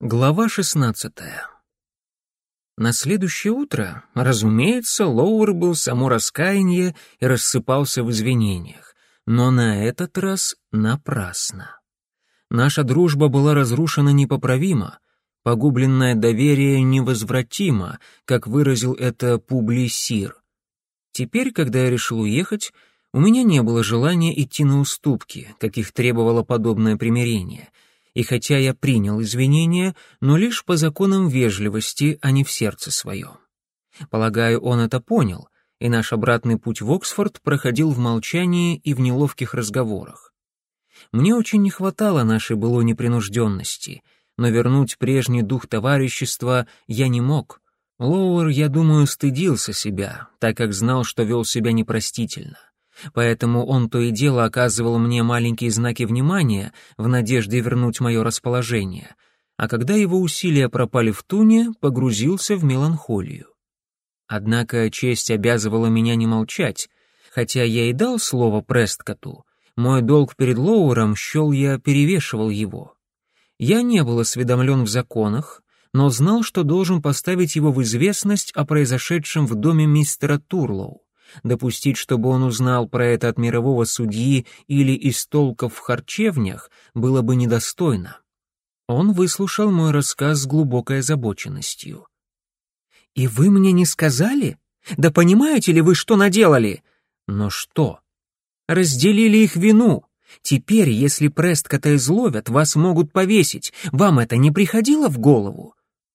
Глава 16. На следующее утро, разумеется, Лоуэр был само раскаяние и рассыпался в извинениях, но на этот раз напрасно. Наша дружба была разрушена непоправимо, погубленное доверие невозвратимо, как выразил это Публий Сир. Теперь, когда я решил уехать, у меня не было желания идти на уступки, каких требовало подобное примирение — и хотя я принял извинения, но лишь по законам вежливости, а не в сердце своем. Полагаю, он это понял, и наш обратный путь в Оксфорд проходил в молчании и в неловких разговорах. Мне очень не хватало нашей былой непринужденности, но вернуть прежний дух товарищества я не мог. Лоуэр, я думаю, стыдился себя, так как знал, что вел себя непростительно. Поэтому он то и дело оказывал мне маленькие знаки внимания в надежде вернуть мое расположение, а когда его усилия пропали в туне, погрузился в меланхолию. Однако честь обязывала меня не молчать, хотя я и дал слово Престкоту, мой долг перед Лоуром, щел я, перевешивал его. Я не был осведомлен в законах, но знал, что должен поставить его в известность о произошедшем в доме мистера Турлоу. Допустить, чтобы он узнал про это от мирового судьи или из толков в харчевнях, было бы недостойно. Он выслушал мой рассказ с глубокой озабоченностью. «И вы мне не сказали? Да понимаете ли вы, что наделали?» «Но что?» «Разделили их вину. Теперь, если Престкота изловят, вас могут повесить. Вам это не приходило в голову?»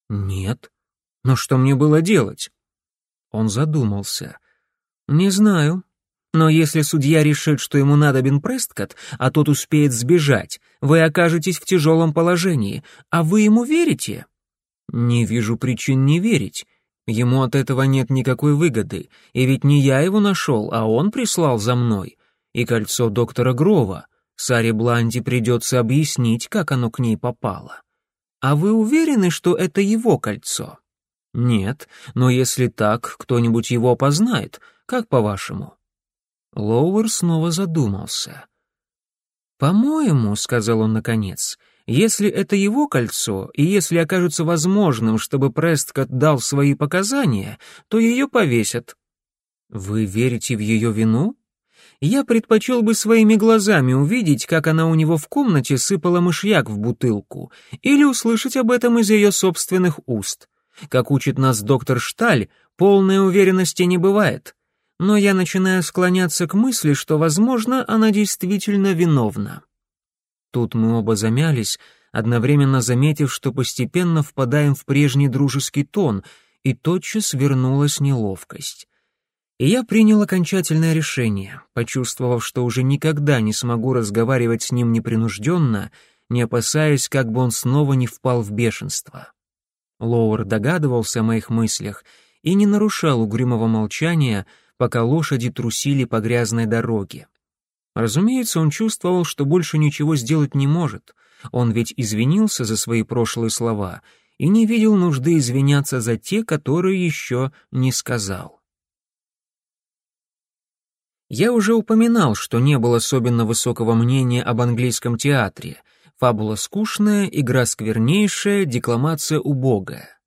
«Нет. Но что мне было делать?» Он задумался. «Не знаю. Но если судья решит, что ему надобен Престкот, а тот успеет сбежать, вы окажетесь в тяжелом положении, а вы ему верите?» «Не вижу причин не верить. Ему от этого нет никакой выгоды, и ведь не я его нашел, а он прислал за мной. И кольцо доктора Грова. Саре Бланди придется объяснить, как оно к ней попало. А вы уверены, что это его кольцо?» «Нет, но если так, кто-нибудь его опознает. Как по-вашему?» Лоуэр снова задумался. «По-моему», — сказал он наконец, — «если это его кольцо, и если окажется возможным, чтобы Престкот дал свои показания, то ее повесят». «Вы верите в ее вину?» «Я предпочел бы своими глазами увидеть, как она у него в комнате сыпала мышьяк в бутылку, или услышать об этом из ее собственных уст. Как учит нас доктор Шталь, полной уверенности не бывает. Но я начинаю склоняться к мысли, что, возможно, она действительно виновна. Тут мы оба замялись, одновременно заметив, что постепенно впадаем в прежний дружеский тон, и тотчас вернулась неловкость. И я принял окончательное решение, почувствовав, что уже никогда не смогу разговаривать с ним непринужденно, не опасаясь, как бы он снова не впал в бешенство. Лоуэр догадывался о моих мыслях и не нарушал угрюмого молчания, пока лошади трусили по грязной дороге. Разумеется, он чувствовал, что больше ничего сделать не может. Он ведь извинился за свои прошлые слова и не видел нужды извиняться за те, которые еще не сказал. Я уже упоминал, что не было особенно высокого мнения об английском театре — Фабула скучная, игра сквернейшая, декламация убогая.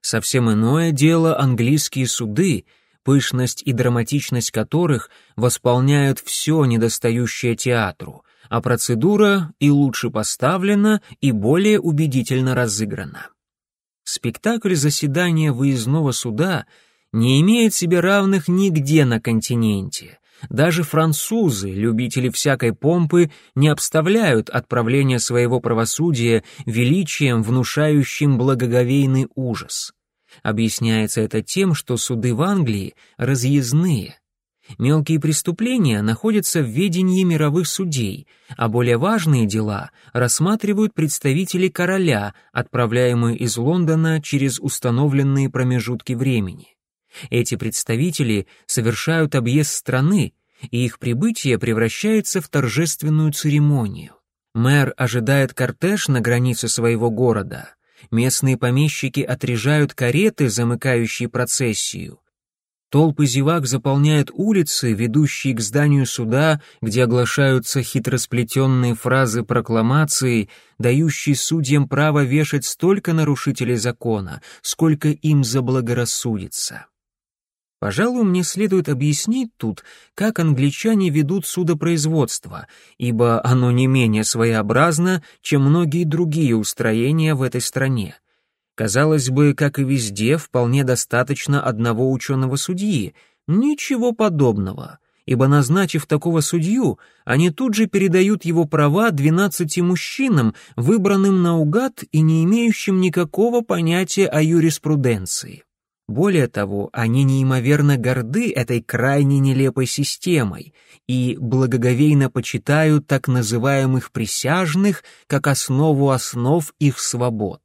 Совсем иное дело английские суды, пышность и драматичность которых восполняют все недостающее театру, а процедура и лучше поставлена, и более убедительно разыграна. Спектакль заседания выездного суда не имеет себе равных нигде на континенте, даже французы, любители всякой помпы, не обставляют отправление своего правосудия величием, внушающим благоговейный ужас. Объясняется это тем, что суды в Англии разъездные. Мелкие преступления находятся в ведении мировых судей, а более важные дела рассматривают представители короля, отправляемые из Лондона через установленные промежутки времени. Эти представители совершают объезд страны, и их прибытие превращается в торжественную церемонию. Мэр ожидает кортеж на границе своего города. Местные помещики отрежают кареты, замыкающие процессию. Толпы зевак заполняют улицы, ведущие к зданию суда, где оглашаются хитросплетенные фразы прокламации, дающие судьям право вешать столько нарушителей закона, сколько им заблагорассудится. Пожалуй, мне следует объяснить тут, как англичане ведут судопроизводство, ибо оно не менее своеобразно, чем многие другие устроения в этой стране. Казалось бы, как и везде, вполне достаточно одного ученого судьи. Ничего подобного, ибо назначив такого судью, они тут же передают его права двенадцати мужчинам, выбранным наугад и не имеющим никакого понятия о юриспруденции. Более того, они неимоверно горды этой крайне нелепой системой и благоговейно почитают так называемых присяжных как основу основ их свобод.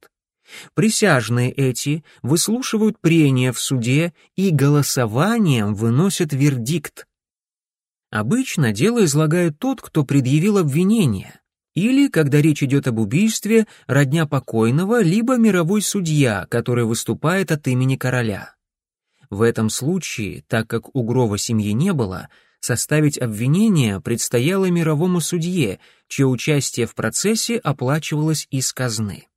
Присяжные эти выслушивают прения в суде и голосованием выносят вердикт. Обычно дело излагает тот, кто предъявил обвинение, или, когда речь идет об убийстве, родня покойного, либо мировой судья, который выступает от имени короля. В этом случае, так как у Грова семьи не было, составить обвинение предстояло мировому судье, чье участие в процессе оплачивалось из казны.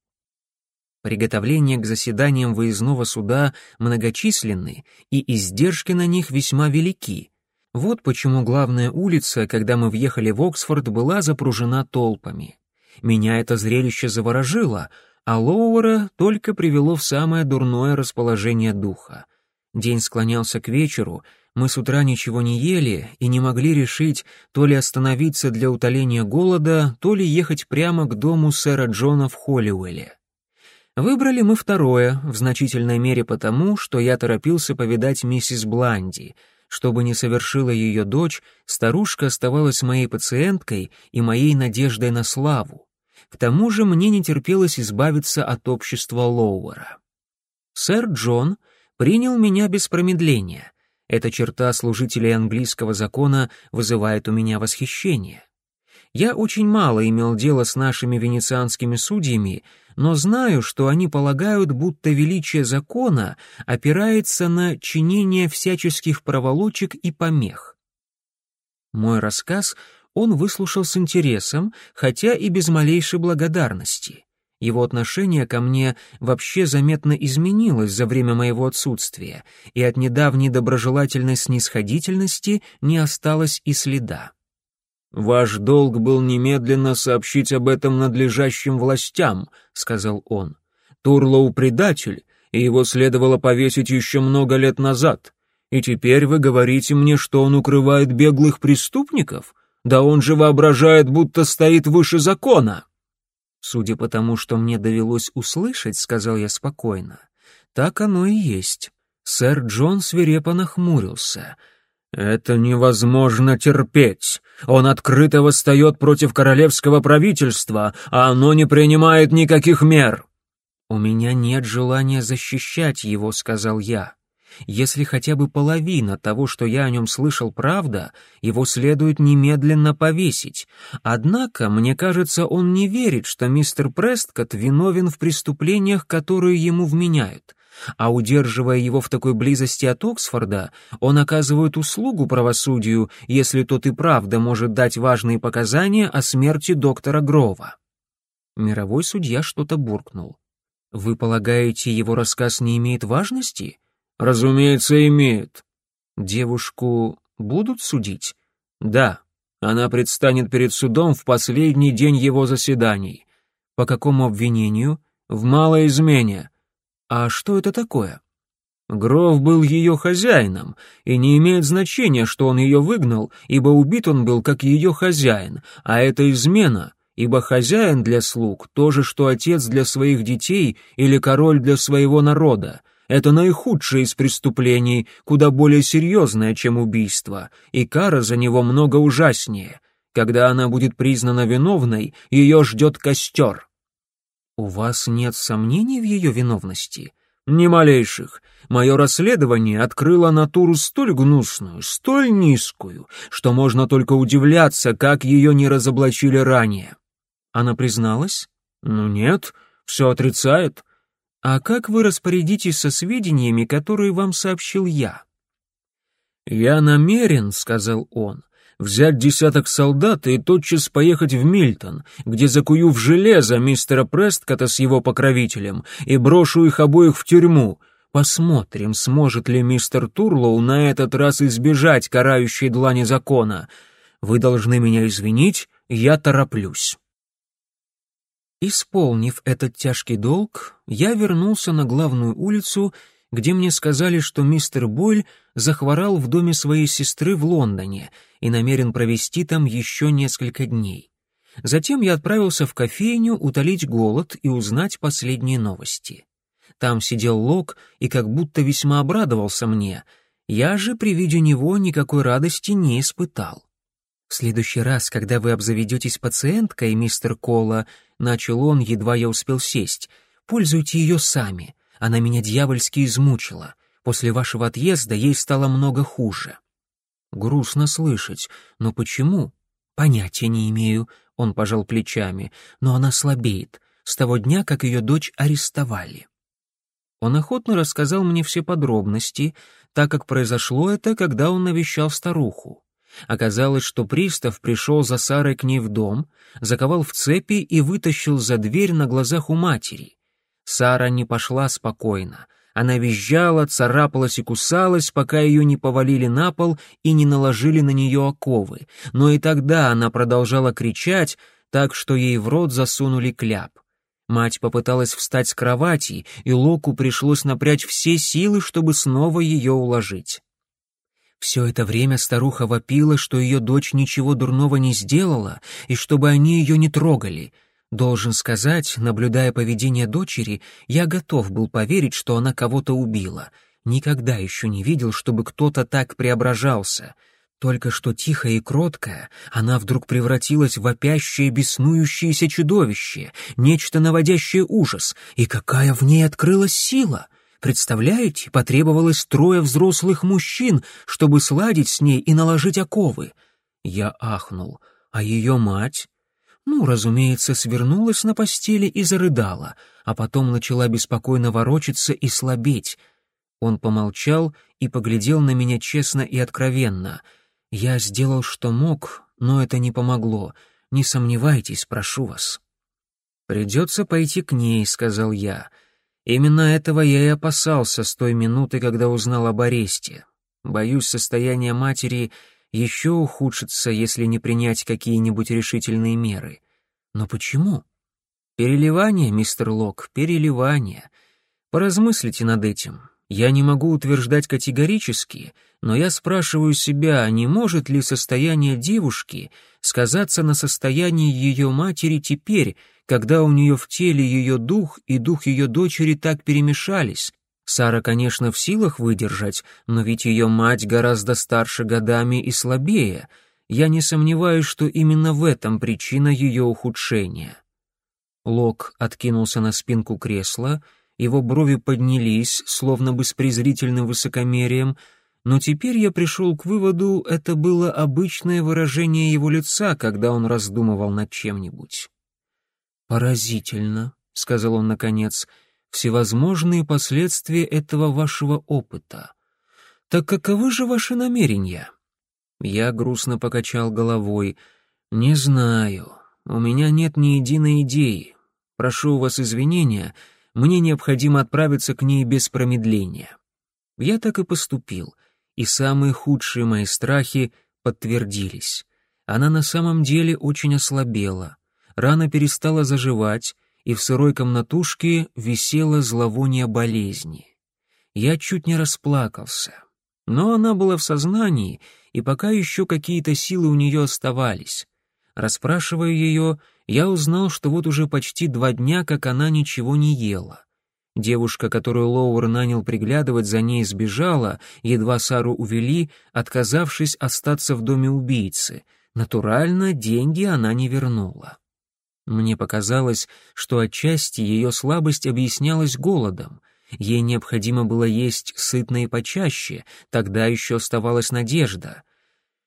Приготовления к заседаниям выездного суда многочисленны, и издержки на них весьма велики, вот почему главная улица, когда мы въехали в Оксфорд, была запружена толпами. Меня это зрелище заворожило, а Лоуэра только привело в самое дурное расположение духа. День склонялся к вечеру, мы с утра ничего не ели и не могли решить то ли остановиться для утоления голода, то ли ехать прямо к дому сэра Джона в Холлиуэлле. Выбрали мы второе, в значительной мере потому, что я торопился повидать миссис Бланди — что бы ни совершила ее дочь, старушка оставалась моей пациенткой и моей надеждой на славу. К тому же мне не терпелось избавиться от общества Лоуэра. Сэр Джон принял меня без промедления. Эта черта служителей английского закона вызывает у меня восхищение. Я очень мало имел дело с нашими венецианскими судьями, но знаю, что они полагают, будто величие закона опирается на чинение всяческих проволочек и помех. Мой рассказ он выслушал с интересом, хотя и без малейшей благодарности. Его отношение ко мне вообще заметно изменилось за время моего отсутствия, и от недавней доброжелательной снисходительности не осталось и следа. «Ваш долг был немедленно сообщить об этом надлежащим властям», — сказал он. «Турлоу предатель, и его следовало повесить еще много лет назад. И теперь вы говорите мне, что он укрывает беглых преступников? Да он же воображает, будто стоит выше закона!» «Судя по тому, что мне довелось услышать», — сказал я спокойно, — «так оно и есть». Сэр Джон свирепо нахмурился — «Это невозможно терпеть. Он открыто восстает против королевского правительства, а оно не принимает никаких мер». «У меня нет желания защищать его», — сказал я. «Если хотя бы половина того, что я о нем слышал, правда, его следует немедленно повесить. Однако, мне кажется, он не верит, что мистер Престкот виновен в преступлениях, которые ему вменяют а удерживая его в такой близости от Оксфорда, он оказывает услугу правосудию, если тот и правда может дать важные показания о смерти доктора Грова. Мировой судья что-то буркнул. «Вы полагаете, его рассказ не имеет важности?» «Разумеется, имеет». «Девушку будут судить?» «Да. Она предстанет перед судом в последний день его заседаний». «По какому обвинению?» «В малой измене. А что это такое? Гров был ее хозяином, и не имеет значения, что он ее выгнал, ибо убит он был как ее хозяин, а это измена, ибо хозяин для слуг — то же, что отец для своих детей или король для своего народа. Это наихудшее из преступлений, куда более серьезное, чем убийство, и кара за него много ужаснее. Когда она будет признана виновной, ее ждет костер. «У вас нет сомнений в ее виновности?» «Ни малейших. Мое расследование открыло натуру столь гнусную, столь низкую, что можно только удивляться, как ее не разоблачили ранее». Она призналась? «Ну нет, все отрицает». «А как вы распорядитесь со сведениями, которые вам сообщил я?» «Я намерен», — сказал он, — «взять десяток солдат и тотчас поехать в Мильтон, где закую в железо мистера Престкота с его покровителем и брошу их обоих в тюрьму. Посмотрим, сможет ли мистер Турлоу на этот раз избежать карающей длани закона. Вы должны меня извинить, я тороплюсь». Исполнив этот тяжкий долг, я вернулся на главную улицу где мне сказали, что мистер Бойль захворал в доме своей сестры в Лондоне и намерен провести там еще несколько дней. Затем я отправился в кофейню утолить голод и узнать последние новости. Там сидел Лок и как будто весьма обрадовался мне. Я же при виде него никакой радости не испытал. «В следующий раз, когда вы обзаведетесь пациенткой, мистер Колла», — начал он, едва я успел сесть, — «пользуйте ее сами. Она меня дьявольски измучила. После вашего отъезда ей стало много хуже. Грустно слышать, но почему? Понятия не имею, он пожал плечами, но она слабеет с того дня, как ее дочь арестовали. Он охотно рассказал мне все подробности, так как произошло это, когда он навещал старуху. Оказалось, что пристав пришел за Сарой к ней в дом, заковал в цепи и вытащил за дверь на глазах у матери. Сара не пошла спокойно. Она визжала, царапалась и кусалась, пока ее не повалили на пол и не наложили на нее оковы. Но и тогда она продолжала кричать, так что ей в рот засунули кляп. Мать попыталась встать с кровати, и Локу пришлось напрячь все силы, чтобы снова ее уложить. Все это время старуха вопила, что ее дочь ничего дурного не сделала, и чтобы они ее не трогали — Должен сказать, наблюдая поведение дочери, я готов был поверить, что она кого-то убила. Никогда еще не видел, чтобы кто-то так преображался. Только что тихая и кроткая, она вдруг превратилась в вопящее, беснующееся чудовище, нечто наводящее ужас. И какая в ней открылась сила! Представляете, потребовалось трое взрослых мужчин, чтобы сладить с ней и наложить оковы. Я ахнул. А ее мать? Ну, разумеется, свернулась на постели и зарыдала, а потом начала беспокойно ворочаться и слабеть. Он помолчал и поглядел на меня честно и откровенно. Я сделал, что мог, но это не помогло. Не сомневайтесь, прошу вас. «Придется пойти к ней», — сказал я. Именно этого я и опасался с той минуты, когда узнал об аресте. Боюсь, состояние матери еще ухудшится, если не принять какие-нибудь решительные меры. Но почему? Переливание, мистер Лок, переливание. Поразмыслите над этим. Я не могу утверждать категорически, но я спрашиваю себя, не может ли состояние девушки сказаться на состоянии ее матери теперь, когда у нее в теле ее дух и дух ее дочери так перемешались, Сара, конечно, в силах выдержать, но ведь ее мать гораздо старше годами и слабее. Я не сомневаюсь, что именно в этом причина ее ухудшения. Лок откинулся на спинку кресла, его брови поднялись, словно бы с презрительным высокомерием, но теперь я пришел к выводу, это было обычное выражение его лица, когда он раздумывал над чем-нибудь. «Поразительно», — сказал он наконец, — всевозможные последствия этого вашего опыта. Так каковы же ваши намерения? Я грустно покачал головой. Не знаю. У меня нет ни единой идеи. Прошу у вас извинения, мне необходимо отправиться к ней без промедления. Я так и поступил, и самые худшие мои страхи подтвердились. Она на самом деле очень ослабела. Рана перестала заживать, и в сырой комнатушке висело зловоние болезни. Я чуть не расплакался. Но она была в сознании, и пока еще какие-то силы у нее оставались. Расспрашивая ее, я узнал, что вот уже почти два дня, как она ничего не ела. Девушка, которую Лоуэр нанял приглядывать за ней, сбежала, едва Сару увели, отказавшись остаться в доме убийцы. Натурально, деньги она не вернула. Мне показалось, что отчасти ее слабость объяснялась голодом. Ей необходимо было есть сытно и почаще, тогда еще оставалась надежда.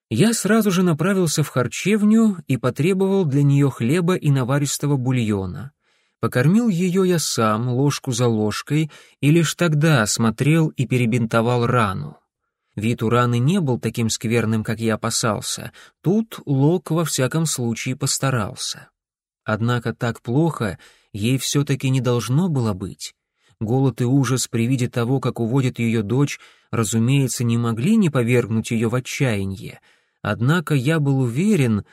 Я сразу же направился в харчевню и потребовал для нее хлеба и наваристого бульона. Покормил ее я сам, ложку за ложкой, и лишь тогда осмотрел и перебинтовал рану. Вид у раны не был таким скверным, как я опасался. Тут Лок во всяком случае постарался. Однако так плохо ей все-таки не должно было быть. Голод и ужас при виде того, как уводит ее дочь, разумеется, не могли не повергнуть ее в отчаяние. Однако я был уверен...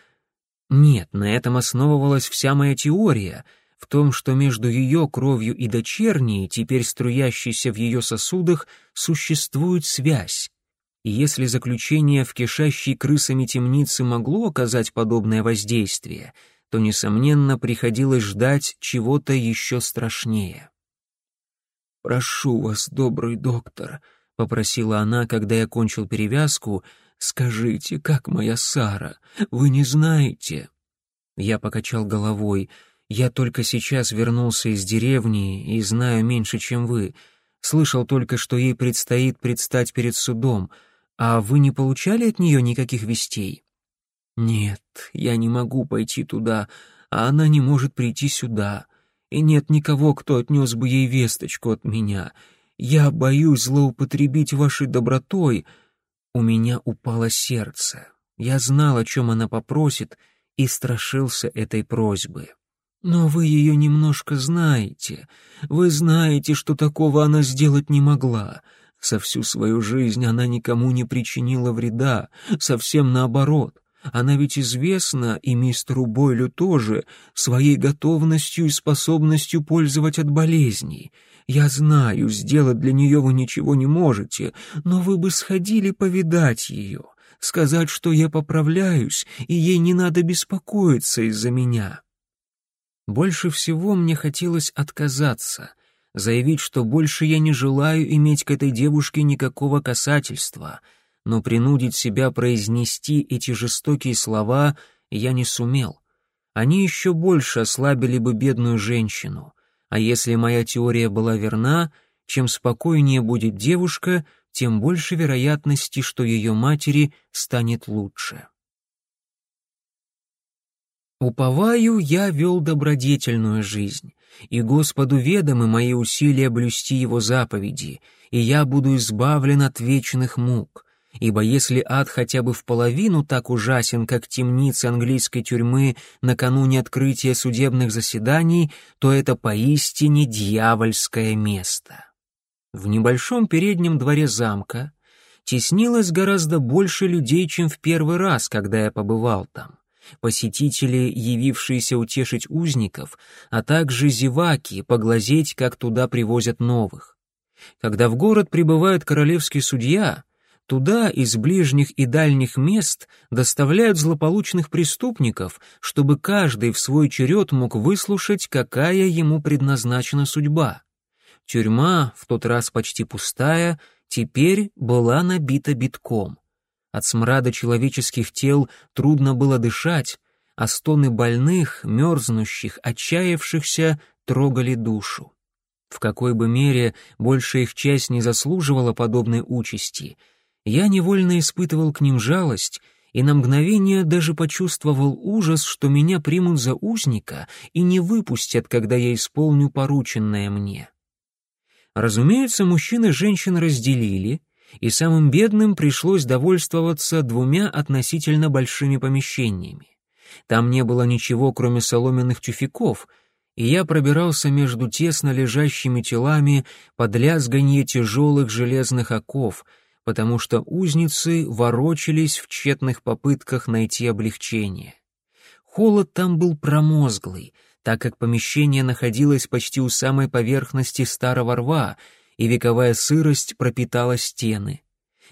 Нет, на этом основывалась вся моя теория — в том, что между ее кровью и дочерней, теперь струящейся в ее сосудах, существует связь. И если заключение в кишащей крысами темнице могло оказать подобное воздействие, то, несомненно, приходилось ждать чего-то еще страшнее. «Прошу вас, добрый доктор», — попросила она, когда я кончил перевязку, — «скажите, как моя Сара? Вы не знаете?» Я покачал головой. «Я только сейчас вернулся из деревни и знаю меньше, чем вы. Слышал только, что ей предстоит предстать перед судом. А вы не получали от нее никаких вестей?» «Нет, я не могу пойти туда, а она не может прийти сюда и нет никого, кто отнес бы ей весточку от меня. Я боюсь злоупотребить вашей добротой. У меня упало сердце. Я знал, о чем она попросит, и страшился этой просьбы. Но вы ее немножко знаете. Вы знаете, что такого она сделать не могла. Со всю свою жизнь она никому не причинила вреда, совсем наоборот. Она ведь известна, и мистеру Бойлю тоже, своей готовностью и способностью пользовать от болезней. Я знаю, сделать для нее вы ничего не можете, но вы бы сходили повидать ее, сказать, что я поправляюсь, и ей не надо беспокоиться из-за меня. Больше всего мне хотелось отказаться, заявить, что больше я не желаю иметь к этой девушке никакого касательства — но принудить себя произнести эти жестокие слова я не сумел. Они еще больше ослабили бы бедную женщину. А если моя теория была верна, чем спокойнее будет девушка, тем больше вероятности, что ее матери станет лучше. Уповаю, я вел добродетельную жизнь, и Господу ведомы мои усилия блюсти Его заповеди, и я буду избавлен от вечных мук ибо если ад хотя бы в половину так ужасен, как темница английской тюрьмы накануне открытия судебных заседаний, то это поистине дьявольское место. В небольшом переднем дворе замка теснилось гораздо больше людей, чем в первый раз, когда я побывал там. Посетители, явившиеся утешить узников, а также зеваки, поглазеть, как туда привозят новых. Когда в город прибывает королевский судья — Туда из ближних и дальних мест доставляют злополучных преступников, чтобы каждый в свой черед мог выслушать, какая ему предназначена судьба. Тюрьма, в тот раз почти пустая, теперь была набита битком. От смрада человеческих тел трудно было дышать, а стоны больных, мерзнущих, отчаявшихся трогали душу. В какой бы мере большая их часть не заслуживала подобной участи — я невольно испытывал к ним жалость и на мгновение даже почувствовал ужас, что меня примут за узника и не выпустят, когда я исполню порученное мне. Разумеется, мужчин и женщин разделили, и самым бедным пришлось довольствоваться двумя относительно большими помещениями. Там не было ничего, кроме соломенных тюфяков, и я пробирался между тесно лежащими телами под лязганье тяжелых железных оков — потому что узницы ворочались в тщетных попытках найти облегчение. Холод там был промозглый, так как помещение находилось почти у самой поверхности старого рва, и вековая сырость пропитала стены.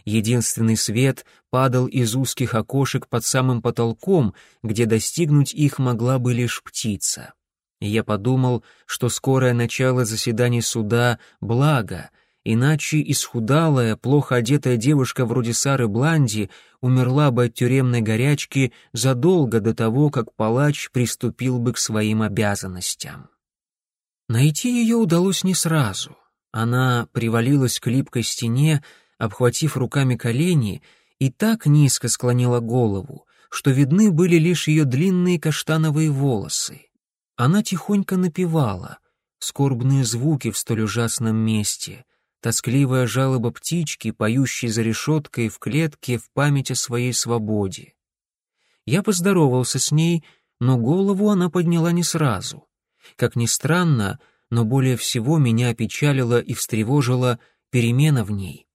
Единственный свет падал из узких окошек под самым потолком, где достигнуть их могла бы лишь птица. я подумал, что скорое начало заседаний суда — благо — Иначе исхудалая, плохо одетая девушка вроде Сары Бланди умерла бы от тюремной горячки задолго до того, как палач приступил бы к своим обязанностям. Найти ее удалось не сразу. Она привалилась к липкой стене, обхватив руками колени, и так низко склонила голову, что видны были лишь ее длинные каштановые волосы. Она тихонько напевала, скорбные звуки в столь ужасном месте — тоскливая жалоба птички, поющей за решеткой в клетке в память о своей свободе. Я поздоровался с ней, но голову она подняла не сразу. Как ни странно, но более всего меня опечалила и встревожила перемена в ней.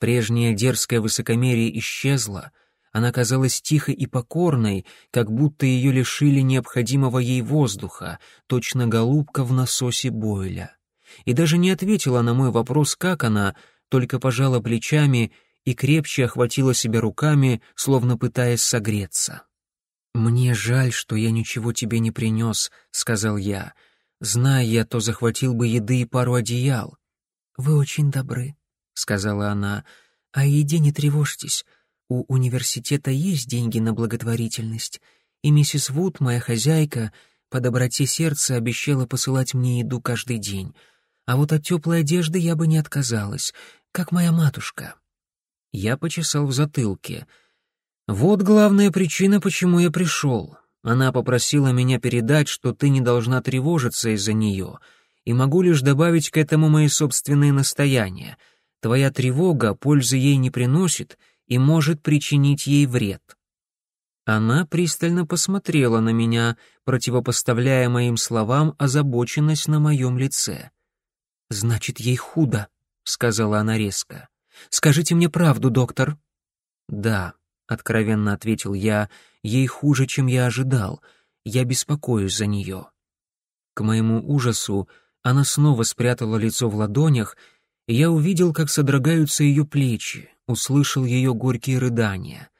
Прежнее дерзкое высокомерие исчезло, она казалась тихой и покорной, как будто ее лишили необходимого ей воздуха, точно голубка в насосе Бойля. И даже не ответила на мой вопрос, как она, только пожала плечами и крепче охватила себя руками, словно пытаясь согреться. «Мне жаль, что я ничего тебе не принес», — сказал я. «Зная я, то захватил бы еды и пару одеял». «Вы очень добры», — сказала она. «О еде не тревожьтесь. У университета есть деньги на благотворительность, и миссис Вуд, моя хозяйка, по доброте сердца обещала посылать мне еду каждый день. А вот от теплой одежды я бы не отказалась, как моя матушка». Я почесал в затылке — вот главная причина, почему я пришел. Она попросила меня передать, что ты не должна тревожиться из-за нее, и могу лишь добавить к этому мои собственные настояния. Твоя тревога пользы ей не приносит и может причинить ей вред. Она пристально посмотрела на меня, противопоставляя моим словам озабоченность на моем лице. «Значит, ей худо», — сказала она резко. «Скажите мне правду, доктор». «Да», — откровенно ответил я, — «ей хуже, чем я ожидал. Я беспокоюсь за нее». К моему ужасу она снова спрятала лицо в ладонях, и я увидел, как содрогаются ее плечи, услышал ее горькие рыдания.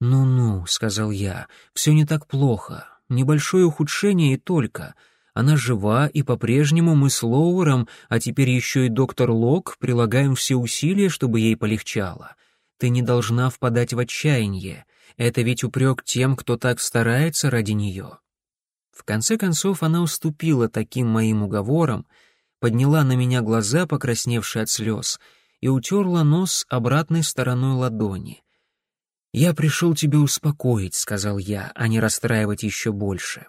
«Ну-ну», — сказал я, — «все не так плохо. Небольшое ухудшение и только. Она жива, и по-прежнему мы с Лоуэром, а теперь еще и доктор Лок, прилагаем все усилия, чтобы ей полегчало. Ты не должна впадать в отчаяние. Это ведь упрек тем, кто так старается ради нее. В конце концов она уступила таким моим уговорам, подняла на меня глаза, покрасневшие от слез, и утерла нос обратной стороной ладони. «Я пришел тебя успокоить», — сказал я, — «а не расстраивать еще больше.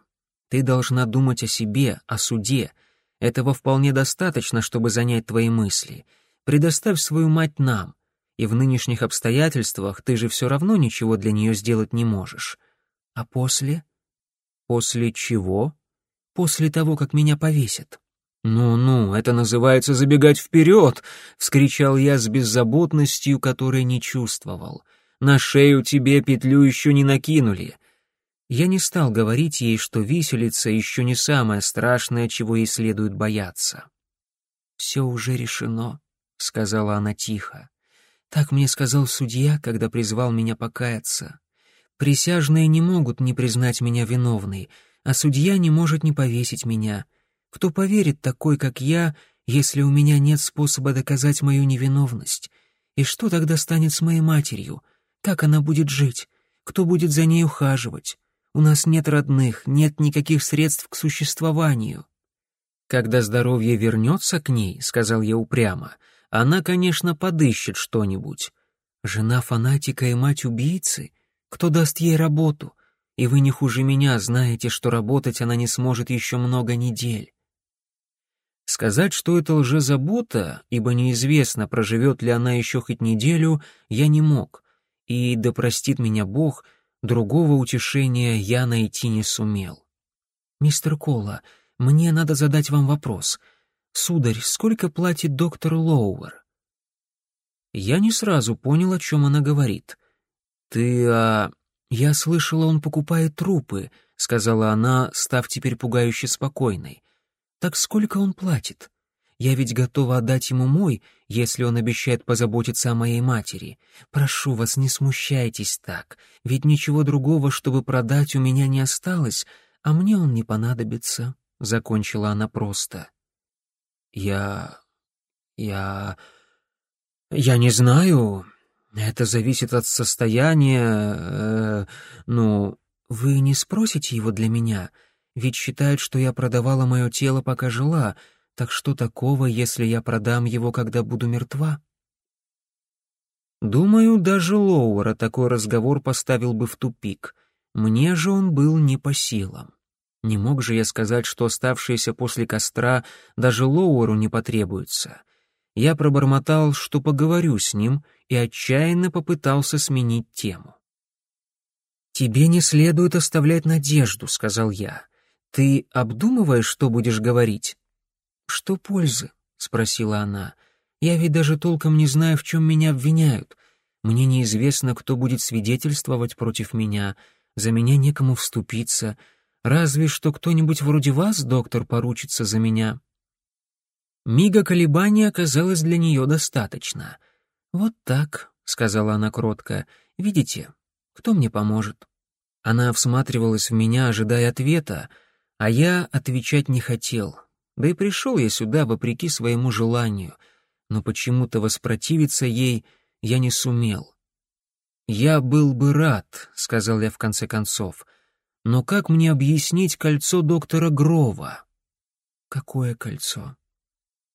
Ты должна думать о себе, о суде. Этого вполне достаточно, чтобы занять твои мысли. Предоставь свою мать нам и в нынешних обстоятельствах ты же все равно ничего для нее сделать не можешь. А после? После чего? После того, как меня повесят. «Ну-ну, это называется забегать вперед!» — вскричал я с беззаботностью, которой не чувствовал. «На шею тебе петлю еще не накинули». Я не стал говорить ей, что виселица еще не самое страшное, чего ей следует бояться. «Все уже решено», — сказала она тихо. Так мне сказал судья, когда призвал меня покаяться. Присяжные не могут не признать меня виновной, а судья не может не повесить меня. Кто поверит такой, как я, если у меня нет способа доказать мою невиновность? И что тогда станет с моей матерью? Как она будет жить? Кто будет за ней ухаживать? У нас нет родных, нет никаких средств к существованию. Когда здоровье вернется к ней, — сказал я упрямо, — она, конечно, подыщет что-нибудь. Жена фанатика и мать убийцы? Кто даст ей работу? И вы не хуже меня знаете, что работать она не сможет еще много недель. Сказать, что это лжезабота, ибо неизвестно, проживет ли она еще хоть неделю, я не мог. И, да простит меня Бог, другого утешения я найти не сумел. «Мистер Кола, мне надо задать вам вопрос. «Сударь, сколько платит доктор Лоуэр?» Я не сразу понял, о чем она говорит. «Ты, а...» «Я слышала, он покупает трупы», — сказала она, став теперь пугающе спокойной. «Так сколько он платит? Я ведь готова отдать ему мой, если он обещает позаботиться о моей матери. Прошу вас, не смущайтесь так, ведь ничего другого, чтобы продать, у меня не осталось, а мне он не понадобится», — закончила она просто. «Я... я... я не знаю. Это зависит от состояния... Э, ну...» «Вы не спросите его для меня? Ведь считают, что я продавала мое тело, пока жила. Так что такого, если я продам его, когда буду мертва?» Думаю, даже Лоуэра такой разговор поставил бы в тупик. Мне же он был не по силам. Не мог же я сказать, что оставшиеся после костра даже Лоуэру не потребуются. Я пробормотал, что поговорю с ним, и отчаянно попытался сменить тему. «Тебе не следует оставлять надежду», — сказал я. «Ты обдумываешь, что будешь говорить?» «Что пользы?» — спросила она. «Я ведь даже толком не знаю, в чем меня обвиняют. Мне неизвестно, кто будет свидетельствовать против меня. За меня некому вступиться. Разве что кто-нибудь вроде вас, доктор, поручится за меня». Мига колебания оказалось для нее достаточно. «Вот так», — сказала она кротко, — «видите, кто мне поможет?» Она всматривалась в меня, ожидая ответа, а я отвечать не хотел. Да и пришел я сюда вопреки своему желанию, но почему-то воспротивиться ей я не сумел. «Я был бы рад», — сказал я в конце концов, — «но как мне объяснить кольцо доктора Грова?» «Какое кольцо?»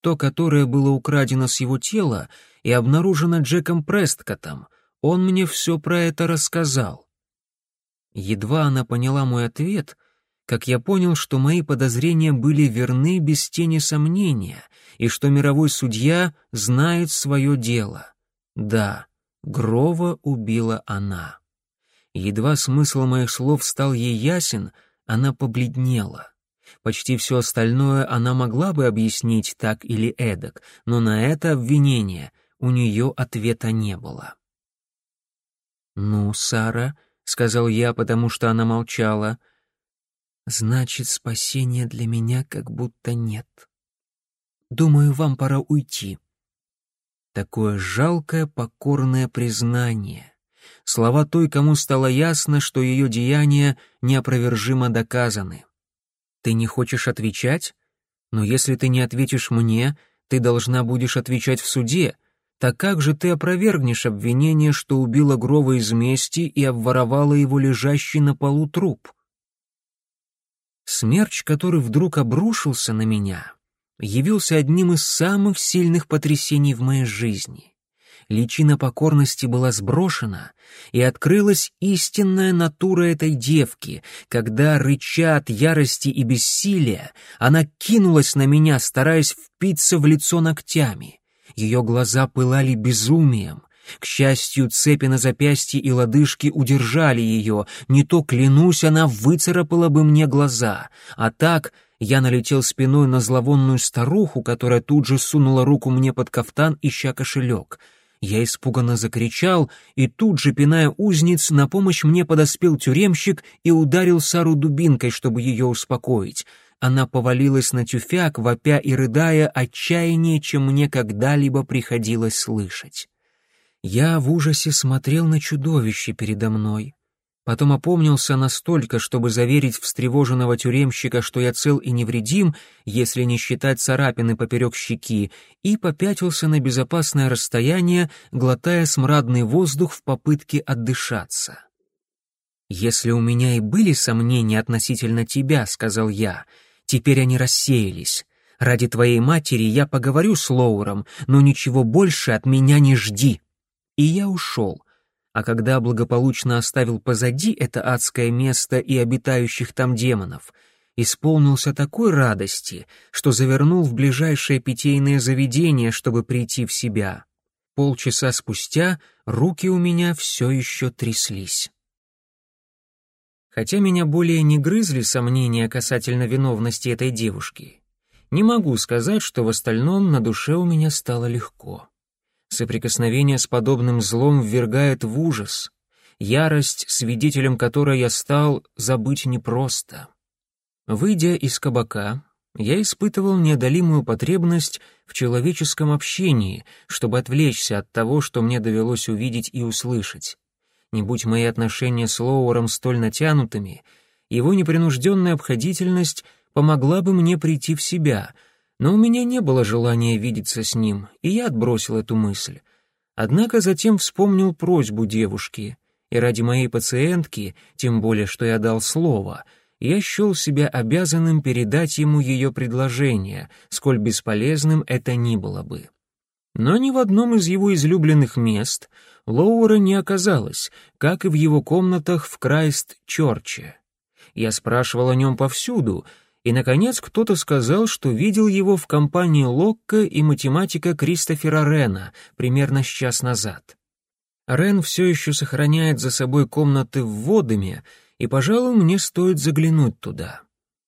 «То, которое было украдено с его тела и обнаружено Джеком Престкотом. Он мне все про это рассказал». Едва она поняла мой ответ, как я понял, что мои подозрения были верны без тени сомнения, и что мировой судья знает свое дело. Да, Грова убила она. Едва смысл моих слов стал ей ясен, она побледнела. Почти все остальное она могла бы объяснить так или эдак, но на это обвинение у нее ответа не было. «Ну, Сара», — сказал я, потому что она молчала, — «значит, спасения для меня как будто нет. Думаю, вам пора уйти». Такое жалкое покорное признание. Слова той, кому стало ясно, что ее деяния неопровержимо доказаны. Ты не хочешь отвечать? Но если ты не ответишь мне, ты должна будешь отвечать в суде. Так как же ты опровергнешь обвинение, что убила Грова из мести и обворовала его лежащий на полу труп? Смерч, который вдруг обрушился на меня, явился одним из самых сильных потрясений в моей жизни. Личина покорности была сброшена, и открылась истинная натура этой девки, когда, рыча от ярости и бессилия, она кинулась на меня, стараясь впиться в лицо ногтями. Ее глаза пылали безумием. К счастью, цепи на запястье и лодыжке удержали ее, не то, клянусь, она выцарапала бы мне глаза, а так я налетел спиной на зловонную старуху, которая тут же сунула руку мне под кафтан, ища кошелек. Я испуганно закричал, и тут же, пиная узниц, на помощь мне подоспел тюремщик и ударил Сару дубинкой, чтобы ее успокоить. Она повалилась на тюфяк, вопя и рыдая отчаяннее, чем мне когда-либо приходилось слышать. Я в ужасе смотрел на чудовище передо мной. Потом опомнился настолько, чтобы заверить встревоженного тюремщика, что я цел и невредим, если не считать царапины поперек щеки, и попятился на безопасное расстояние, глотая смрадный воздух в попытке отдышаться. «Если у меня и были сомнения относительно тебя», — сказал я, — «теперь они рассеялись. Ради твоей матери я поговорю с Лоуром, но ничего больше от меня не жди». И я ушел, а когда благополучно оставил позади это адское место и обитающих там демонов, исполнился такой радости, что завернул в ближайшее питейное заведение, чтобы прийти в себя. Полчаса спустя руки у меня все еще тряслись. Хотя меня более не грызли сомнения касательно виновности этой девушки, не могу сказать, что в остальном на душе у меня стало легко. Соприкосновение с подобным злом ввергает в ужас. Ярость, свидетелем которой я стал, забыть непросто. Выйдя из кабака, я испытывал неодолимую потребность в человеческом общении, чтобы отвлечься от того, что мне довелось увидеть и услышать. Не будь мои отношения с Лоуэром столь натянутыми, его непринужденная обходительность помогла бы мне прийти в себя — но у меня не было желания видеться с ним, и я отбросил эту мысль. Однако затем вспомнил просьбу девушки, и ради моей пациентки, тем более что я дал слово, я счел себя обязанным передать ему ее предложение, сколь бесполезным это ни было бы. Но ни в одном из его излюбленных мест Лоура не оказалось, как и в его комнатах в Крайст-Чорче. Я спрашивал о нем повсюду — И, наконец, кто-то сказал, что видел его в компании Локка и математика Кристофера Рена примерно с час назад. Рен все еще сохраняет за собой комнаты в Водоме, и, пожалуй, мне стоит заглянуть туда.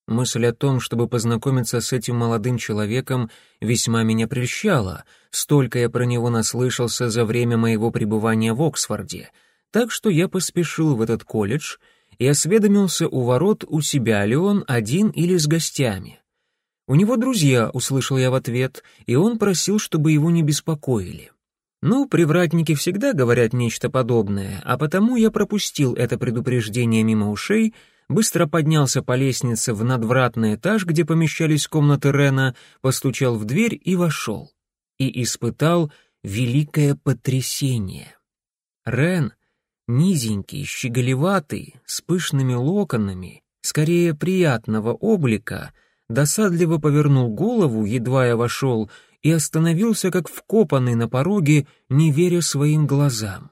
Мысль о том, чтобы познакомиться с этим молодым человеком, весьма меня прельщала, столько я про него наслышался за время моего пребывания в Оксфорде, так что я поспешил в этот колледж — и осведомился у ворот, у себя ли он один или с гостями. «У него друзья», — услышал я в ответ, и он просил, чтобы его не беспокоили. Ну, привратники всегда говорят нечто подобное, а потому я пропустил это предупреждение мимо ушей, быстро поднялся по лестнице в надвратный этаж, где помещались комнаты Рена, постучал в дверь и вошел. И испытал великое потрясение. Рен Низенький, щеголеватый, с пышными локонами, скорее приятного облика, досадливо повернул голову, едва я вошел, и остановился как вкопанный на пороге, не веря своим глазам.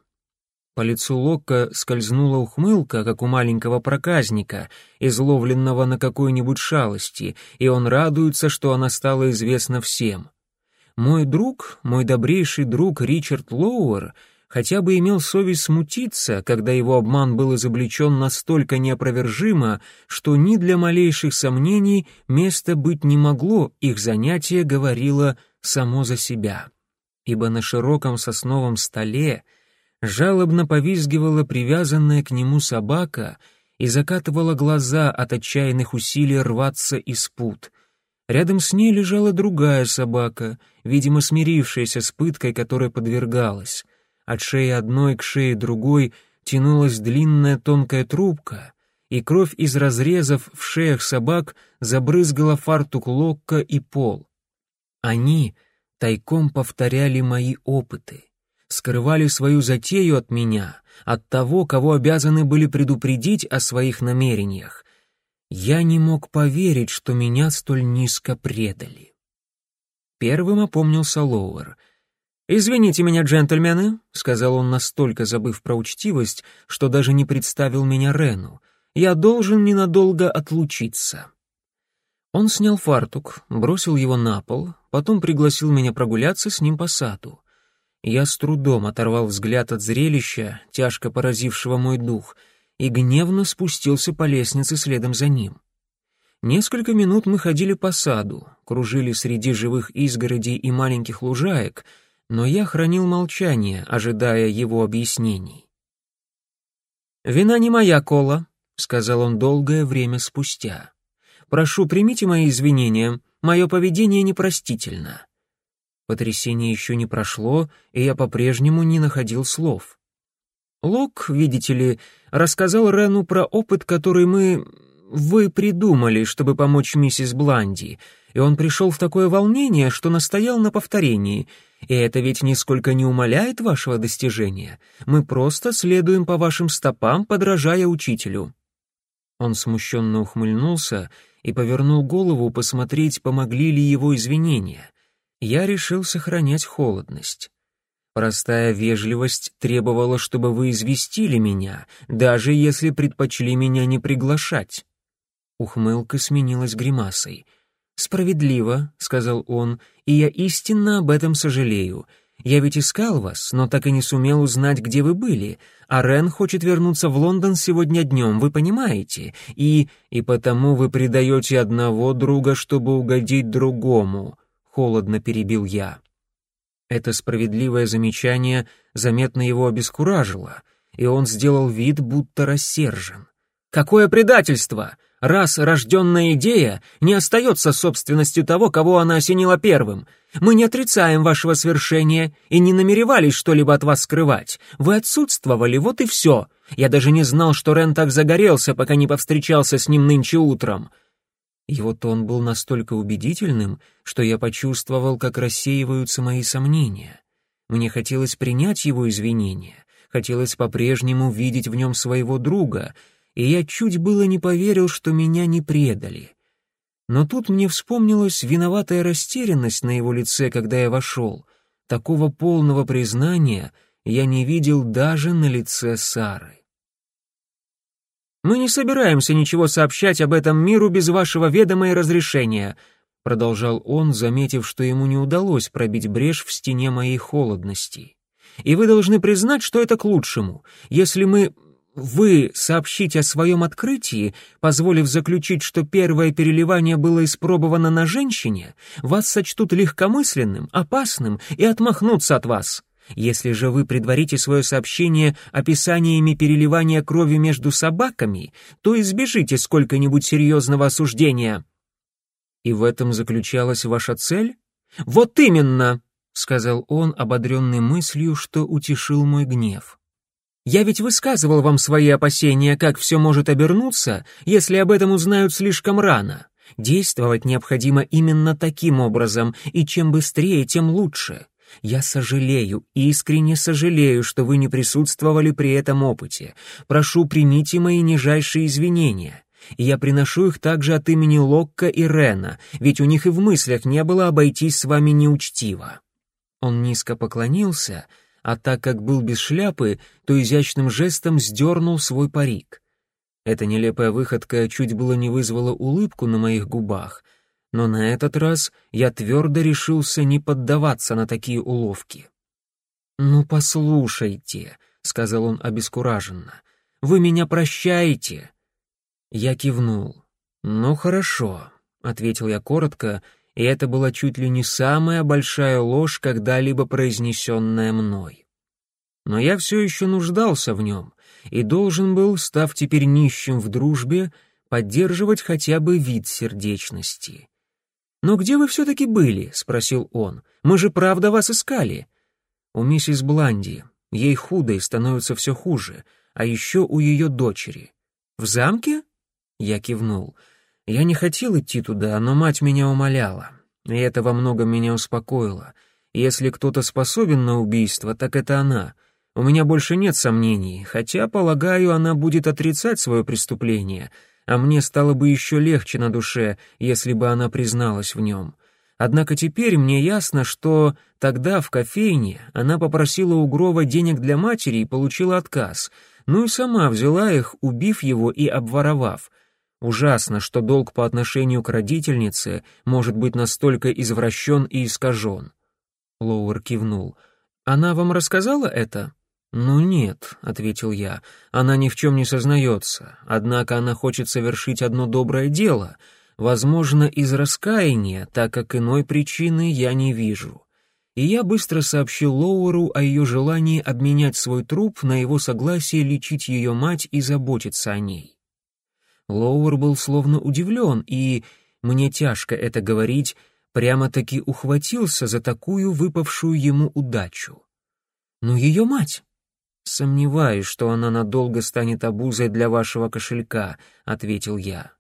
По лицу Локка скользнула ухмылка, как у маленького проказника, изловленного на какой-нибудь шалости, и он радуется, что она стала известна всем. Мой друг, мой добрейший друг Ричард Лоуэр — хотя бы имел совесть смутиться, когда его обман был изобличен настолько неопровержимо, что ни для малейших сомнений места быть не могло, их занятие говорило само за себя. Ибо на широком сосновом столе жалобно повизгивала привязанная к нему собака и закатывала глаза от отчаянных усилий рваться из пут. Рядом с ней лежала другая собака, видимо, смирившаяся с пыткой, которой подвергалась. От шеи одной к шее другой тянулась длинная тонкая трубка, и кровь из разрезов в шеях собак забрызгала фартук Локка и пол. Они тайком повторяли мои опыты, скрывали свою затею от меня, от того, кого обязаны были предупредить о своих намерениях. Я не мог поверить, что меня столь низко предали. Первым опомнился Лоуэр — «Извините меня, джентльмены», — сказал он, настолько забыв про учтивость, что даже не представил меня Рену. «Я должен ненадолго отлучиться». Он снял фартук, бросил его на пол, потом пригласил меня прогуляться с ним по саду. Я с трудом оторвал взгляд от зрелища, тяжко поразившего мой дух, и гневно спустился по лестнице следом за ним. Несколько минут мы ходили по саду, кружили среди живых изгородей и маленьких лужаек — но я хранил молчание, ожидая его объяснений. «Вина не моя, Кола», — сказал он долгое время спустя. «Прошу, примите мои извинения, мое поведение непростительно». Потрясение еще не прошло, и я по-прежнему не находил слов. Лок, видите ли, рассказал Рену про опыт, который мы... вы придумали, чтобы помочь миссис Бланди, и он пришел в такое волнение, что настоял на повторении — и это ведь нисколько не умаляет вашего достижения. Мы просто следуем по вашим стопам, подражая учителю». Он смущенно ухмыльнулся и повернул голову посмотреть, помогли ли его извинения. Я решил сохранять холодность. Простая вежливость требовала, чтобы вы известили меня, даже если предпочли меня не приглашать. Ухмылка сменилась гримасой. «Справедливо», — сказал он, — «и я истинно об этом сожалею. Я ведь искал вас, но так и не сумел узнать, где вы были, а Рен хочет вернуться в Лондон сегодня днем, вы понимаете, и... и потому вы предаете одного друга, чтобы угодить другому», — холодно перебил я. Это справедливое замечание заметно его обескуражило, и он сделал вид, будто рассержен. «Какое предательство! Раз рожденная идея не остается собственностью того, кого она осенила первым. Мы не отрицаем вашего свершения и не намеревались что-либо от вас скрывать. Вы отсутствовали, вот и все. Я даже не знал, что Рен так загорелся, пока не повстречался с ним нынче утром». Его тон был настолько убедительным, что я почувствовал, как рассеиваются мои сомнения. Мне хотелось принять его извинения, хотелось по-прежнему видеть в нем своего друга — и я чуть было не поверил, что меня не предали. Но тут мне вспомнилась виноватая растерянность на его лице, когда я вошел. Такого полного признания я не видел даже на лице Сары. Мы не собираемся ничего сообщать об этом миру без вашего ведома и разрешения», продолжал он, заметив, что ему не удалось пробить брешь в стене моей холодности. «И вы должны признать, что это к лучшему. Если мы вы сообщите о своем открытии, позволив заключить, что первое переливание было испробовано на женщине, вас сочтут легкомысленным, опасным и отмахнутся от вас. Если же вы предварите свое сообщение описаниями переливания крови между собаками, то избежите сколько-нибудь серьезного осуждения. И в этом заключалась ваша цель? Вот именно, сказал он, ободренный мыслью, что утешил мой гнев. Я ведь высказывал вам свои опасения, как все может обернуться, если об этом узнают слишком рано. Действовать необходимо именно таким образом, и чем быстрее, тем лучше. Я сожалею, искренне сожалею, что вы не присутствовали при этом опыте. Прошу, примите мои нижайшие извинения. И я приношу их также от имени Локка и Рена, ведь у них и в мыслях не было обойтись с вами неучтиво. Он низко поклонился — а так как был без шляпы, то изящным жестом сдернул свой парик. Эта нелепая выходка чуть было не вызвала улыбку на моих губах, но на этот раз я твердо решился не поддаваться на такие уловки. «Ну, послушайте», — сказал он обескураженно, — «вы меня прощаете?» Я кивнул. «Ну, хорошо», — ответил я коротко и это была чуть ли не самая большая ложь, когда-либо произнесенная мной. Но я все еще нуждался в нем и должен был, став теперь нищим в дружбе, поддерживать хотя бы вид сердечности. «Но где вы все-таки были?» — спросил он. «Мы же правда вас искали». «У миссис Бланди. Ей худо и становится все хуже, а еще у ее дочери». «В замке?» — я кивнул. Я не хотел идти туда, но мать меня умоляла. И это во многом меня успокоило. Если кто-то способен на убийство, так это она. У меня больше нет сомнений, хотя, полагаю, она будет отрицать свое преступление, а мне стало бы еще легче на душе, если бы она призналась в нем. Однако теперь мне ясно, что тогда в кофейне она попросила у Грова денег для матери и получила отказ, ну и сама взяла их, убив его и обворовав — Ужасно, что долг по отношению к родительнице может быть настолько извращен и искажен. Лоуэр кивнул. «Она вам рассказала это?» «Ну нет», — ответил я, — «она ни в чем не сознается, однако она хочет совершить одно доброе дело, возможно, из раскаяния, так как иной причины я не вижу». И я быстро сообщил Лоуэру о ее желании обменять свой труп на его согласие лечить ее мать и заботиться о ней. Лоуэр был словно удивлен и, мне тяжко это говорить, прямо-таки ухватился за такую выпавшую ему удачу. Но ее мать... «Сомневаюсь, что она надолго станет обузой для вашего кошелька», — ответил я.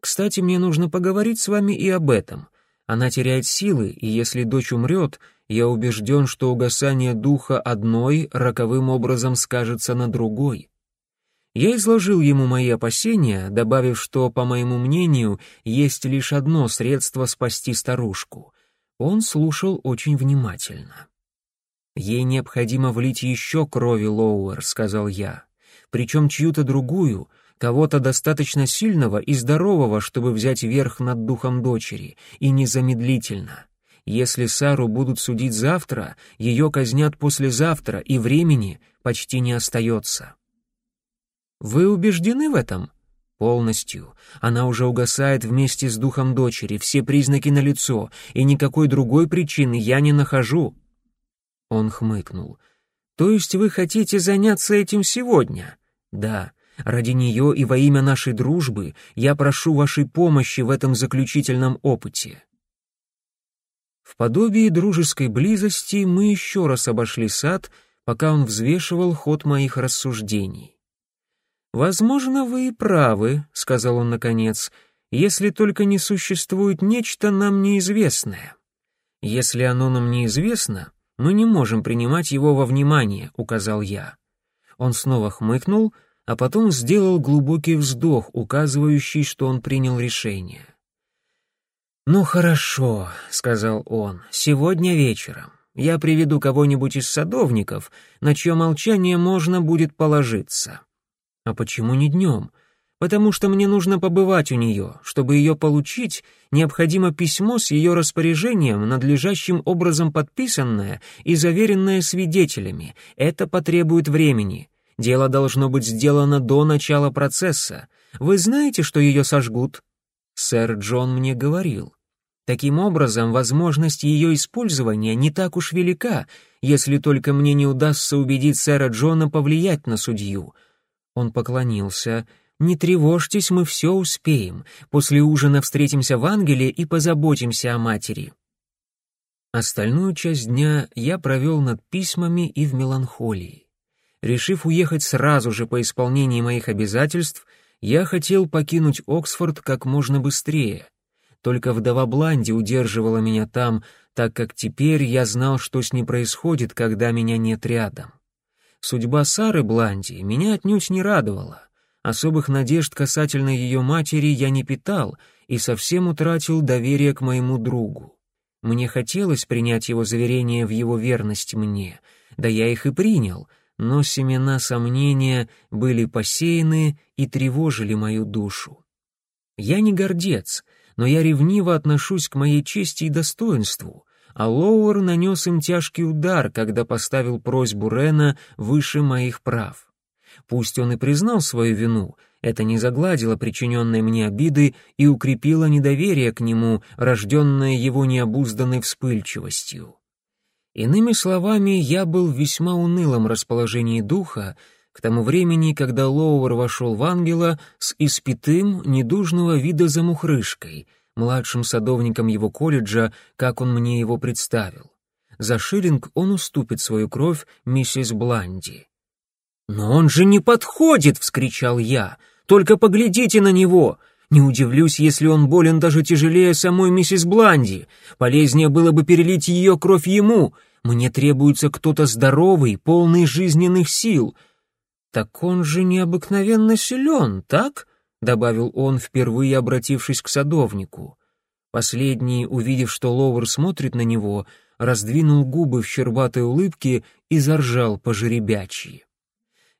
«Кстати, мне нужно поговорить с вами и об этом. Она теряет силы, и если дочь умрет, я убежден, что угасание духа одной роковым образом скажется на другой. Я изложил ему мои опасения, добавив, что, по моему мнению, есть лишь одно средство спасти старушку. Он слушал очень внимательно. «Ей необходимо влить еще крови, Лоуэр», — сказал я. «Причем чью-то другую, кого-то достаточно сильного и здорового, чтобы взять верх над духом дочери, и незамедлительно. Если Сару будут судить завтра, ее казнят послезавтра, и времени почти не остается». Вы убеждены в этом? Полностью. Она уже угасает вместе с духом дочери, все признаки налицо, и никакой другой причины я не нахожу. Он хмыкнул. То есть вы хотите заняться этим сегодня? Да. Ради нее и во имя нашей дружбы я прошу вашей помощи в этом заключительном опыте. В подобии дружеской близости мы еще раз обошли сад, пока он взвешивал ход моих рассуждений. «Возможно, вы и правы», — сказал он наконец, «если только не существует нечто нам неизвестное. Если оно нам неизвестно, мы не можем принимать его во внимание», — указал я. Он снова хмыкнул, а потом сделал глубокий вздох, указывающий, что он принял решение. «Ну хорошо», — сказал он, — «сегодня вечером. Я приведу кого-нибудь из садовников, на чье молчание можно будет положиться. А почему не днем? потому что мне нужно побывать у нее. Чтобы ее получить, необходимо письмо с ее распоряжением, надлежащим образом подписанное и заверенное свидетелями. Это потребует времени. Дело должно быть сделано до начала процесса. Вы знаете, что ее сожгут?» Сэр Джон мне говорил. Таким образом, возможность ее использования не так уж велика, если только мне не удастся убедить сэра Джона повлиять на судью. Он поклонился — «Не тревожьтесь, мы все успеем. После ужина встретимся в Ангеле и позаботимся о матери». Остальную часть дня я провел над письмами и в меланхолии. Решив уехать сразу же по исполнении моих обязательств, я хотел покинуть Оксфорд как можно быстрее. Только вдова Бланди удерживала меня там, так как теперь я знал, что с ней происходит, когда меня нет рядом. Судьба Сары Бланди меня отнюдь не радовала. Особых надежд касательно ее матери я не питал и совсем утратил доверие к моему другу. Мне хотелось принять его заверение в его верность мне, да я их и принял, но семена сомнения были посеяны и тревожили мою душу. Я не гордец, но я ревниво отношусь к моей чести и достоинству, а Лоуэр нанес им тяжкий удар, когда поставил просьбу Рена выше моих прав. Пусть он и признал свою вину, это не загладило причиненной мне обиды и укрепило недоверие к нему, рожденное его необузданной вспыльчивостью. Иными словами, я был в весьма унылом расположении духа к тому времени, когда Лоуэр вошел в ангела с испитым, недужного вида замухрышкой, младшим садовником его колледжа, как он мне его представил. За шиллинг он уступит свою кровь миссис Бланди. «Но он же не подходит!» — вскричал я. «Только поглядите на него! Не удивлюсь, если он болен даже тяжелее самой миссис Бланди. Полезнее было бы перелить ее кровь ему. Мне требуется кто-то здоровый, полный жизненных сил». «Так он же необыкновенно силен, так?» — добавил он, впервые обратившись к садовнику. Последний, увидев, что Лоуэр смотрит на него, раздвинул губы в щербатой улыбке и заржал по жеребячьи.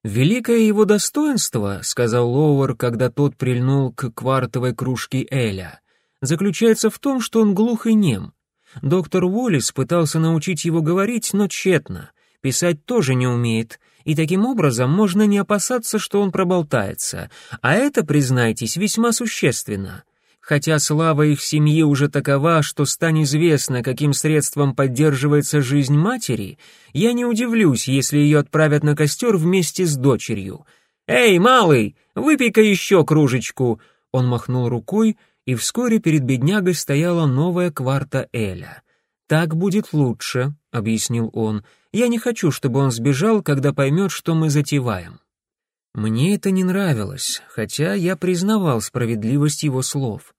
«Великое его достоинство», — сказал Лоуэр, когда тот прильнул к квартовой кружке Эля, «заключается в том, что он глух и нем. Доктор Уоллес пытался научить его говорить, но тщетно. Писать тоже не умеет, и таким образом можно не опасаться, что он проболтается. А это, признайтесь, весьма существенно. Хотя слава их семьи уже такова, что стань известно, каким средством поддерживается жизнь матери, я не удивлюсь, если ее отправят на костер вместе с дочерью. «Эй, малый, выпей-ка еще кружечку!» Он махнул рукой, и вскоре перед беднягой стояла новая кварта Эля. «Так будет лучше», — объяснил он. «Я не хочу, чтобы он сбежал, когда поймет, что мы затеваем». Мне это не нравилось, хотя я признавал справедливость его слов.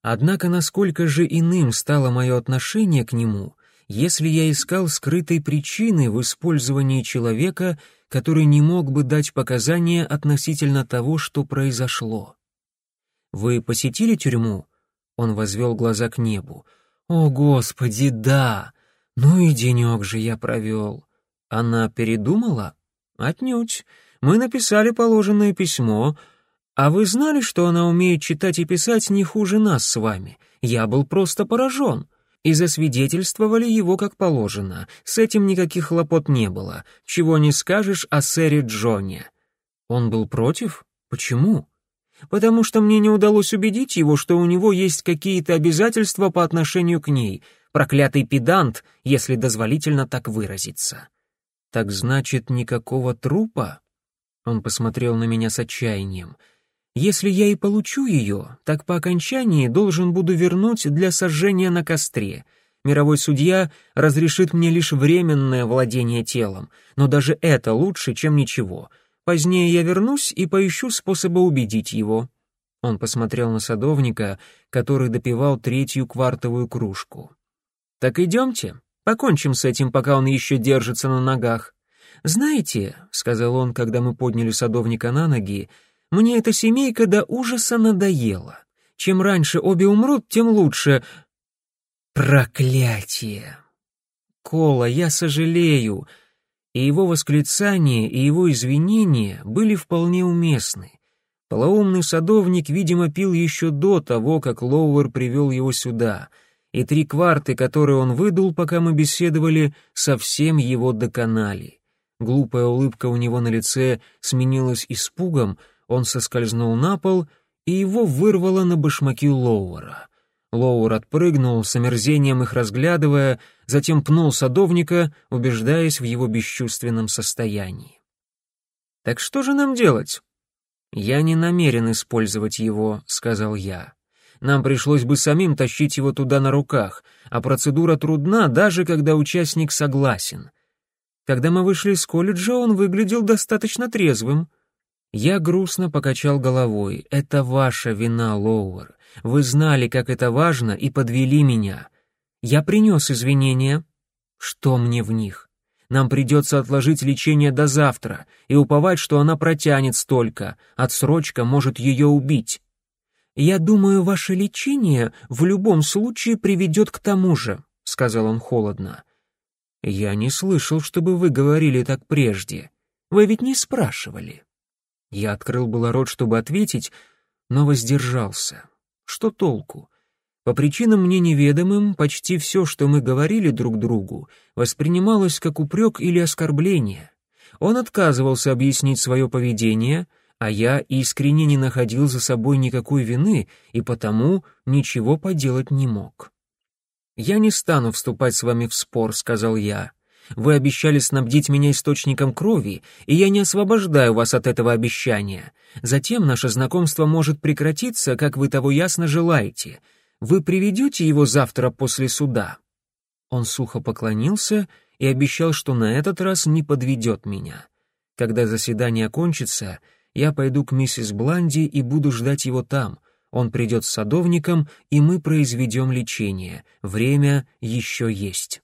Однако насколько же иным стало мое отношение к нему, если я искал скрытой причины в использовании человека, который не мог бы дать показания относительно того, что произошло. «Вы посетили тюрьму?» Он возвел глаза к небу. «О, Господи, да! Ну и денек же я провел!» Она передумала? «Отнюдь. Мы написали положенное письмо. А вы знали, что она умеет читать и писать не хуже нас с вами? Я был просто поражен. И засвидетельствовали его как положено. С этим никаких хлопот не было. Чего не скажешь о сэре Джоне. Он был против? Почему? Потому что мне не удалось убедить его, что у него есть какие-то обязательства по отношению к ней. Проклятый педант, если дозволительно так выразиться. Так значит, никакого трупа? Он посмотрел на меня с отчаянием. «Если я и получу ее, так по окончании должен буду вернуть для сожжения на костре. Мировой судья разрешит мне лишь временное владение телом, но даже это лучше, чем ничего. Позднее я вернусь и поищу способа убедить его». Он посмотрел на садовника, который допивал третью квартовую кружку. «Так идемте, покончим с этим, пока он еще держится на ногах». «Знаете», — сказал он, когда мы подняли садовника на ноги, — «мне эта семейка до ужаса надоела. Чем раньше обе умрут, тем лучше». «Проклятие!» «Кола, я сожалею!» И его восклицания, и его извинения были вполне уместны. Полоумный садовник, видимо, пил еще до того, как Лоуэр привел его сюда, и три кварты, которые он выдул, пока мы беседовали, совсем его доконали. Глупая улыбка у него на лице сменилась испугом, он соскользнул на пол, и его вырвало на башмаки Лоуэра. Лоуэр отпрыгнул, с омерзением их разглядывая, затем пнул садовника, убеждаясь в его бесчувственном состоянии. «Так что же нам делать?» «Я не намерен использовать его», — сказал я. «Нам пришлось бы самим тащить его туда на руках, а процедура трудна, даже когда участник согласен. Когда мы вышли из колледжа, он выглядел достаточно трезвым». Я грустно покачал головой. «Это ваша вина, Лоуэр. Вы знали, как это важно, и подвели меня. Я принес извинения. Что мне в них? Нам придется отложить лечение до завтра и уповать, что она протянет столько. Отсрочка может ее убить. Я думаю, ваше лечение в любом случае приведет к тому же, сказал он холодно. Я не слышал, чтобы вы говорили так прежде. Вы ведь не спрашивали. Я открыл было рот, чтобы ответить, но воздержался. Что толку? По причинам мне неведомым, почти все, что мы говорили друг другу, воспринималось как упрек или оскорбление. Он отказывался объяснить свое поведение, а я искренне не находил за собой никакой вины и потому ничего поделать не мог. «Я не стану вступать с вами в спор», — сказал я. Вы обещали снабдить меня источником крови, и я не освобождаю вас от этого обещания. Затем наше знакомство может прекратиться, как вы того ясно желаете. Вы приведете его завтра после суда?» Он сухо поклонился и обещал, что на этот раз не подведет меня. Когда заседание окончится, я пойду к миссис Бланди и буду ждать его там. Он придет с садовником, и мы произведем лечение. Время еще есть.